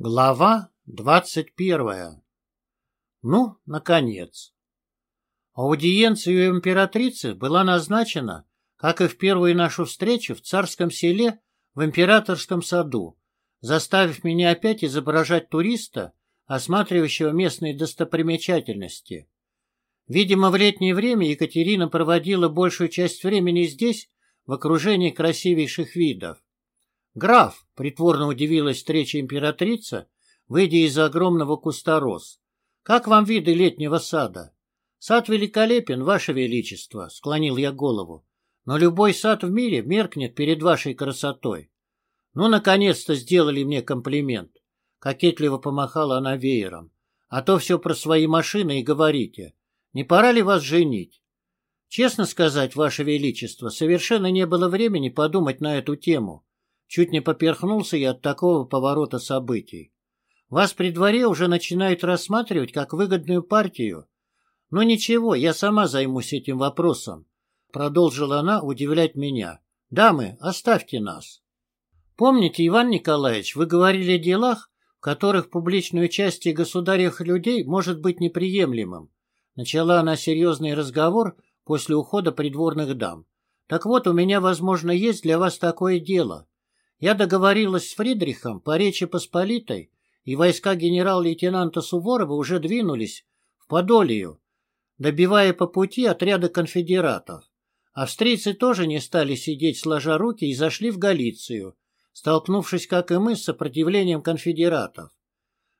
Глава двадцать первая. Ну, наконец. Аудиенция у императрицы была назначена, как и в первую нашу встречу, в царском селе в императорском саду, заставив меня опять изображать туриста, осматривающего местные достопримечательности. Видимо, в летнее время Екатерина проводила большую часть времени здесь, в окружении красивейших видов. «Граф!» — притворно удивилась встреча императрица, выйдя из-за огромного куста роз. «Как вам виды летнего сада?» «Сад великолепен, ваше величество», — склонил я голову. «Но любой сад в мире меркнет перед вашей красотой». «Ну, наконец-то сделали мне комплимент», — кокетливо помахала она веером. «А то все про свои машины и говорите. Не пора ли вас женить?» «Честно сказать, ваше величество, совершенно не было времени подумать на эту тему». Чуть не поперхнулся я от такого поворота событий. Вас при дворе уже начинают рассматривать как выгодную партию. Но ничего, я сама займусь этим вопросом. Продолжила она удивлять меня. Дамы, оставьте нас. Помните, Иван Николаевич, вы говорили о делах, в которых публичное участие государевых людей может быть неприемлемым. Начала она серьезный разговор после ухода придворных дам. Так вот, у меня, возможно, есть для вас такое дело. Я договорилась с Фридрихом по Речи Посполитой, и войска генерал-лейтенанта Суворова уже двинулись в Подолию, добивая по пути отряды конфедератов. Австрийцы тоже не стали сидеть сложа руки и зашли в Галицию, столкнувшись, как и мы, с сопротивлением конфедератов.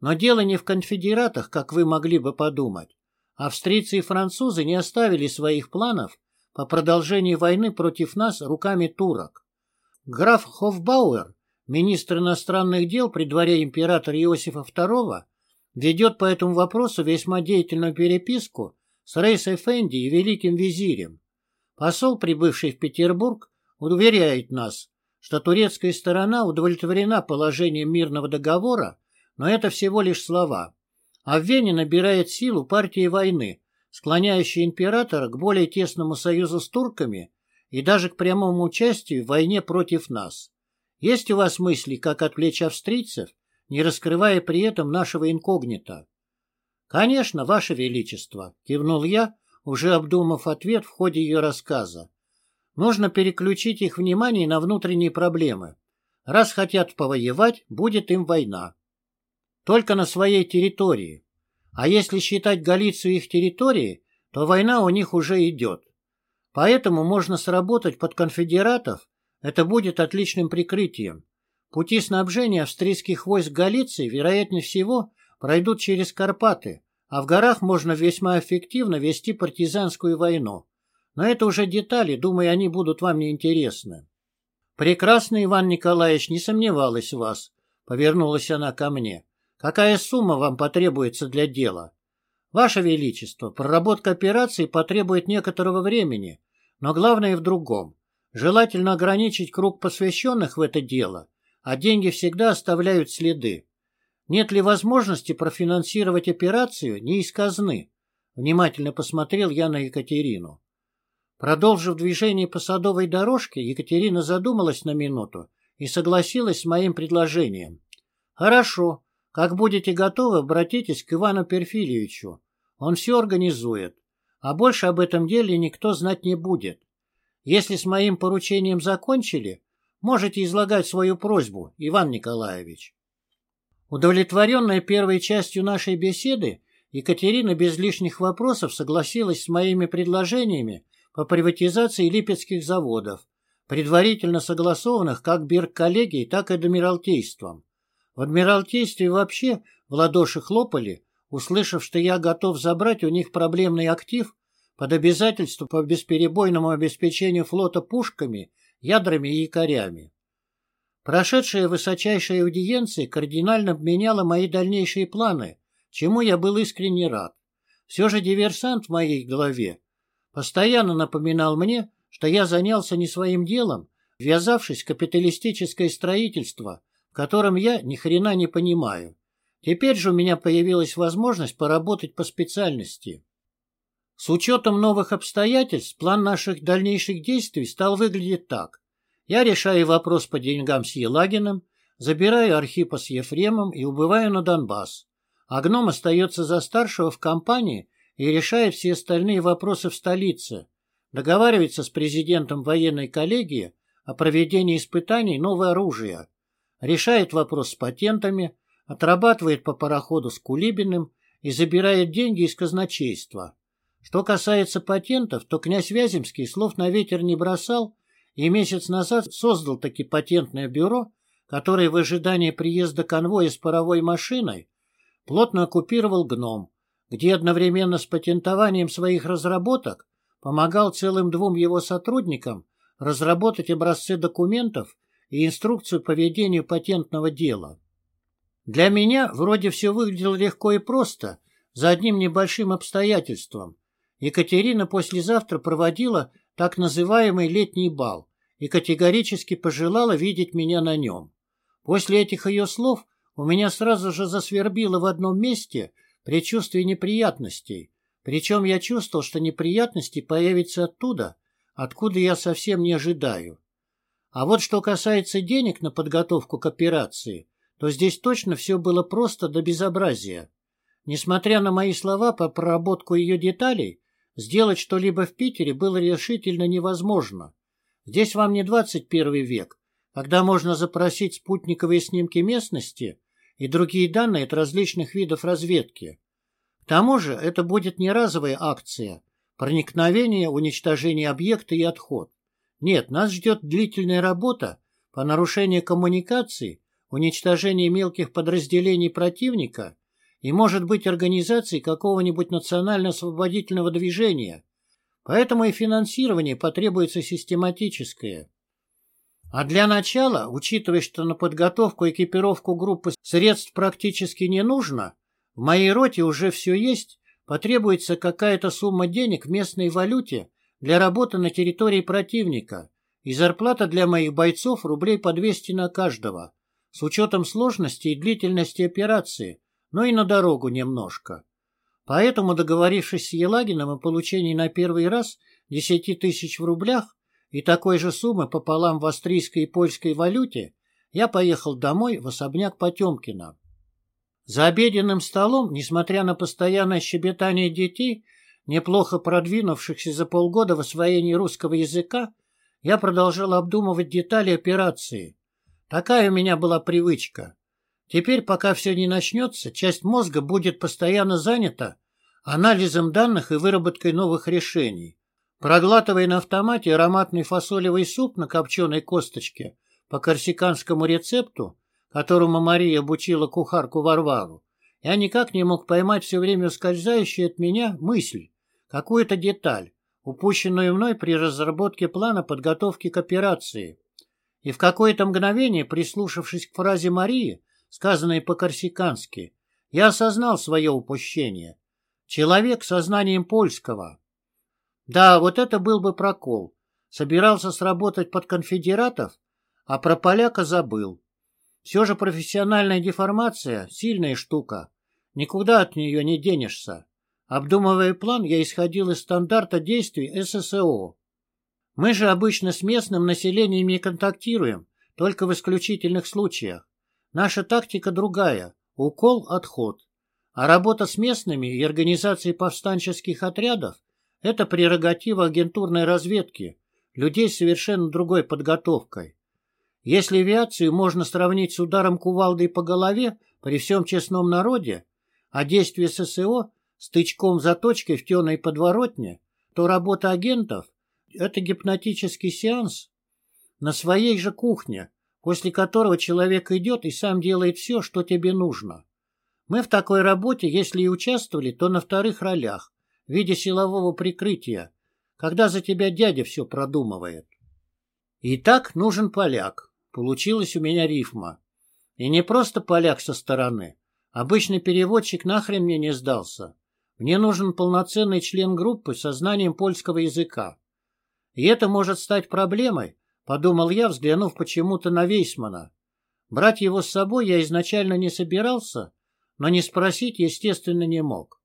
Но дело не в конфедератах, как вы могли бы подумать. Австрийцы и французы не оставили своих планов по продолжению войны против нас руками турок. Граф Хофбауэр, министр иностранных дел при дворе императора Иосифа II, ведет по этому вопросу весьма деятельную переписку с Рейс Эфенди и великим визирем. Посол, прибывший в Петербург, уверяет нас, что турецкая сторона удовлетворена положением мирного договора, но это всего лишь слова. А в Вене набирает силу партии войны, склоняющая императора к более тесному союзу с турками и даже к прямому участию в войне против нас. Есть у вас мысли, как отвлечь австрийцев, не раскрывая при этом нашего инкогнито? — Конечно, Ваше Величество, — кивнул я, уже обдумав ответ в ходе ее рассказа. Нужно переключить их внимание на внутренние проблемы. Раз хотят повоевать, будет им война. Только на своей территории. А если считать Галицию их территорией, то война у них уже идет. Поэтому можно сработать под конфедератов, это будет отличным прикрытием. Пути снабжения австрийских войск Галиции, вероятнее всего, пройдут через Карпаты, а в горах можно весьма эффективно вести партизанскую войну. Но это уже детали, думаю, они будут вам неинтересны. Прекрасно, Иван Николаевич, не сомневалась в вас, повернулась она ко мне. Какая сумма вам потребуется для дела? Ваше Величество, проработка операции потребует некоторого времени, но главное в другом. Желательно ограничить круг посвященных в это дело, а деньги всегда оставляют следы. Нет ли возможности профинансировать операцию не из казны? Внимательно посмотрел я на Екатерину. Продолжив движение по садовой дорожке, Екатерина задумалась на минуту и согласилась с моим предложением. «Хорошо, как будете готовы, обратитесь к Ивану Перфильевичу. Он все организует. А больше об этом деле никто знать не будет. Если с моим поручением закончили, можете излагать свою просьбу, Иван Николаевич. Удовлетворенная первой частью нашей беседы, Екатерина без лишних вопросов согласилась с моими предложениями по приватизации липецких заводов, предварительно согласованных как бирк-коллегией, так и Адмиралтейством. В Адмиралтействе вообще в ладоши хлопали, услышав, что я готов забрать у них проблемный актив под обязательство по бесперебойному обеспечению флота пушками, ядрами и якорями. Прошедшая высочайшая аудиенция кардинально меняла мои дальнейшие планы, чему я был искренне рад. Все же диверсант в моей голове постоянно напоминал мне, что я занялся не своим делом, ввязавшись в капиталистическое строительство, котором я ни хрена не понимаю. Теперь же у меня появилась возможность поработать по специальности. С учетом новых обстоятельств, план наших дальнейших действий стал выглядеть так. Я решаю вопрос по деньгам с Елагиным, забираю Архипа с Ефремом и убываю на Донбасс. А гном остается за старшего в компании и решает все остальные вопросы в столице. Договаривается с президентом военной коллегии о проведении испытаний нового оружия. Решает вопрос с патентами, отрабатывает по пароходу с Кулибиным и забирает деньги из казначейства. Что касается патентов, то князь Вяземский слов на ветер не бросал и месяц назад создал таки патентное бюро, которое в ожидании приезда конвоя с паровой машиной плотно оккупировал гном, где одновременно с патентованием своих разработок помогал целым двум его сотрудникам разработать образцы документов и инструкцию по ведению патентного дела. Для меня вроде все выглядело легко и просто, за одним небольшим обстоятельством. Екатерина послезавтра проводила так называемый летний бал и категорически пожелала видеть меня на нем. После этих ее слов у меня сразу же засвербило в одном месте предчувствие неприятностей, причем я чувствовал, что неприятности появятся оттуда, откуда я совсем не ожидаю. А вот что касается денег на подготовку к операции, то здесь точно все было просто до безобразия. Несмотря на мои слова по проработку ее деталей, сделать что-либо в Питере было решительно невозможно. Здесь вам не 21 век, когда можно запросить спутниковые снимки местности и другие данные от различных видов разведки. К тому же это будет не разовая акция, проникновение, уничтожение объекта и отход. Нет, нас ждет длительная работа по нарушению коммуникаций уничтожение мелких подразделений противника и, может быть, организации какого-нибудь национально-освободительного движения. Поэтому и финансирование потребуется систематическое. А для начала, учитывая, что на подготовку и экипировку группы средств практически не нужно, в моей роте уже все есть, потребуется какая-то сумма денег в местной валюте для работы на территории противника и зарплата для моих бойцов рублей по 200 на каждого с учетом сложности и длительности операции, но и на дорогу немножко. Поэтому, договорившись с Елагиным о получении на первый раз 10 тысяч в рублях и такой же суммы пополам в австрийской и польской валюте, я поехал домой в особняк Потемкина. За обеденным столом, несмотря на постоянное щебетание детей, неплохо продвинувшихся за полгода в освоении русского языка, я продолжал обдумывать детали операции – Такая у меня была привычка. Теперь, пока все не начнется, часть мозга будет постоянно занята анализом данных и выработкой новых решений. Проглатывая на автомате ароматный фасолевый суп на копченой косточке по корсиканскому рецепту, которому Мария обучила кухарку Варвару, я никак не мог поймать все время ускользающую от меня мысль, какую-то деталь, упущенную мной при разработке плана подготовки к операции. И в какое-то мгновение, прислушавшись к фразе Марии, сказанной по-корсикански, я осознал свое упущение. Человек со знанием польского. Да, вот это был бы прокол. Собирался сработать под конфедератов, а про поляка забыл. Все же профессиональная деформация — сильная штука. Никуда от нее не денешься. Обдумывая план, я исходил из стандарта действий ССО. Мы же обычно с местным населением не контактируем, только в исключительных случаях. Наша тактика другая – укол-отход. А работа с местными и организацией повстанческих отрядов – это прерогатива агентурной разведки, людей с совершенно другой подготовкой. Если авиацию можно сравнить с ударом кувалдой по голове при всем честном народе, а действие ССО – стычком заточкой в темной подворотне, то работа агентов – это гипнотический сеанс на своей же кухне, после которого человек идет и сам делает все, что тебе нужно. Мы в такой работе, если и участвовали, то на вторых ролях, в виде силового прикрытия, когда за тебя дядя все продумывает. Итак, нужен поляк. Получилась у меня рифма. И не просто поляк со стороны. Обычный переводчик нахрен мне не сдался. Мне нужен полноценный член группы со знанием польского языка. И это может стать проблемой, подумал я, взглянув почему-то на Вейсмана. Брать его с собой я изначально не собирался, но не спросить, естественно, не мог.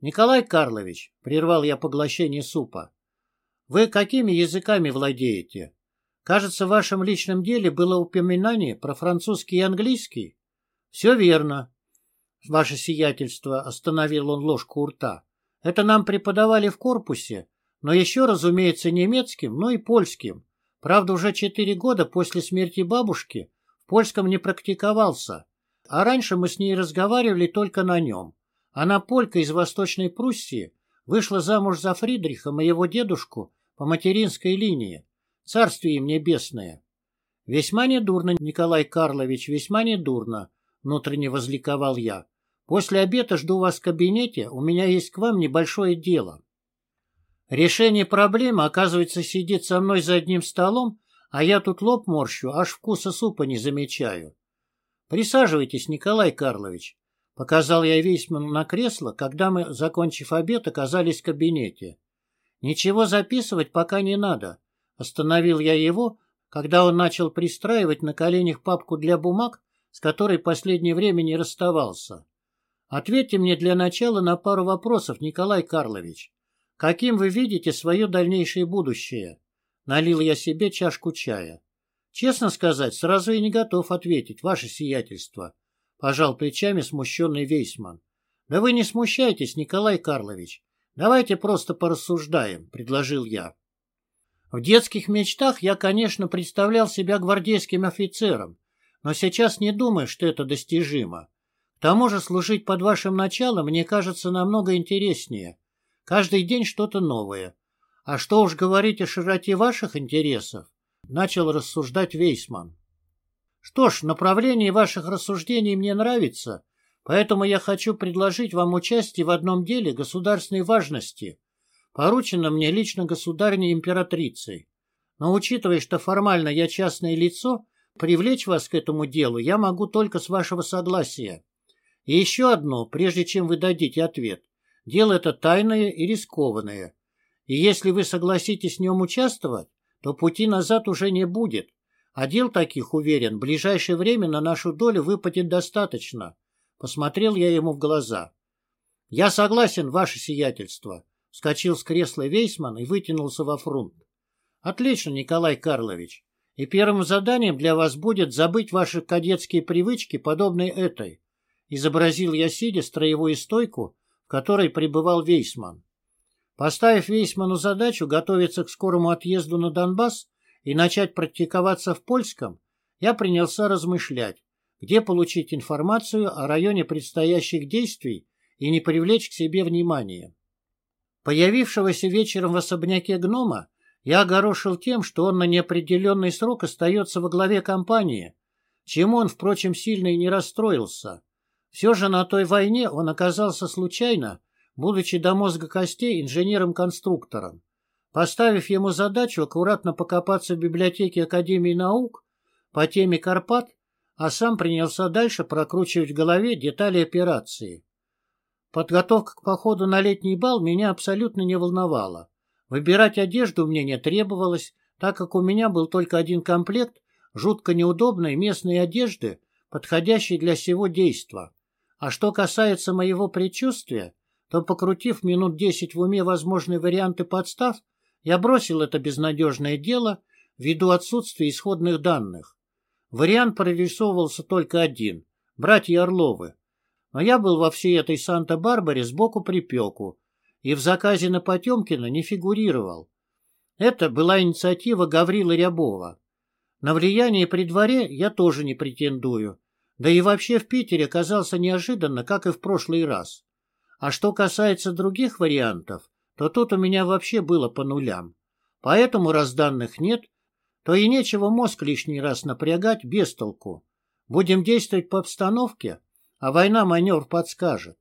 Николай Карлович, прервал я поглощение супа, вы какими языками владеете? Кажется, в вашем личном деле было упоминание про французский и английский. Все верно. Ваше сиятельство, остановил он ложку у рта. Это нам преподавали в корпусе, но еще, разумеется, немецким, но и польским. Правда, уже четыре года после смерти бабушки в польском не практиковался, а раньше мы с ней разговаривали только на нем. Она полька из Восточной Пруссии, вышла замуж за Фридриха, моего дедушку, по материнской линии. Царствие им небесное. Весьма недурно, Николай Карлович, весьма недурно, внутренне возликовал я. После обеда жду вас в кабинете, у меня есть к вам небольшое дело. Решение проблемы, оказывается, сидит со мной за одним столом, а я тут лоб морщу, аж вкуса супа не замечаю. Присаживайтесь, Николай Карлович. Показал я Вейсману на кресло, когда мы, закончив обед, оказались в кабинете. Ничего записывать пока не надо. Остановил я его, когда он начал пристраивать на коленях папку для бумаг, с которой последнее время не расставался. Ответьте мне для начала на пару вопросов, Николай Карлович. Каким вы видите свое дальнейшее будущее? Налил я себе чашку чая. Честно сказать, сразу и не готов ответить, ваше сиятельство. Пожал плечами смущенный Вейсман. Да вы не смущайтесь, Николай Карлович. Давайте просто порассуждаем, предложил я. В детских мечтах я, конечно, представлял себя гвардейским офицером, но сейчас не думаю, что это достижимо. К тому же служить под вашим началом мне кажется намного интереснее. Каждый день что-то новое. А что уж говорить о широте ваших интересов, начал рассуждать Вейсман. Что ж, направление ваших рассуждений мне нравится, поэтому я хочу предложить вам участие в одном деле государственной важности, поручено мне лично государней императрицей. Но учитывая, что формально я частное лицо, привлечь вас к этому делу я могу только с вашего согласия. И еще одно, прежде чем вы дадите ответ. Дело это тайное и рискованное. И если вы согласитесь в нем участвовать, то пути назад уже не будет. А дел таких, уверен, в ближайшее время на нашу долю выпадет достаточно. Посмотрел я ему в глаза. Я согласен, ваше сиятельство. Вскочил с кресла Вейсман и вытянулся во фрунт. Отлично, Николай Карлович. И первым заданием для вас будет забыть ваши кадетские привычки, подобные этой. Изобразил я сидя строевую стойку, в которой пребывал Вейсман. Поставив Вейсману задачу готовиться к скорому отъезду на Донбасс и начать практиковаться в польском, я принялся размышлять, где получить информацию о районе предстоящих действий и не привлечь к себе внимания. Появившегося вечером в особняке гнома я огорошил тем, что он на неопределенный срок остается во главе компании, чему он, впрочем, сильно и не расстроился. Все же на той войне он оказался случайно, будучи до мозга костей инженером-конструктором. Поставив ему задачу аккуратно покопаться в библиотеке Академии наук по теме Карпат, а сам принялся дальше прокручивать в голове детали операции. Подготовка к походу на летний бал меня абсолютно не волновала. Выбирать одежду мне не требовалось, так как у меня был только один комплект жутко неудобной местной одежды, подходящей для всего действа. А что касается моего предчувствия, то, покрутив минут десять в уме возможные варианты подстав, я бросил это безнадежное дело ввиду отсутствия исходных данных. Вариант прорисовывался только один — братья Орловы. Но я был во всей этой Санта-Барбаре сбоку припеку, и в заказе на Потемкина не фигурировал. Это была инициатива Гаврила Рябова. На влияние при дворе я тоже не претендую, да и вообще в Питере оказался неожиданно, как и в прошлый раз. А что касается других вариантов, то тут у меня вообще было по нулям. Поэтому, раз данных нет, то и нечего мозг лишний раз напрягать без толку. Будем действовать по обстановке, а война маневр подскажет.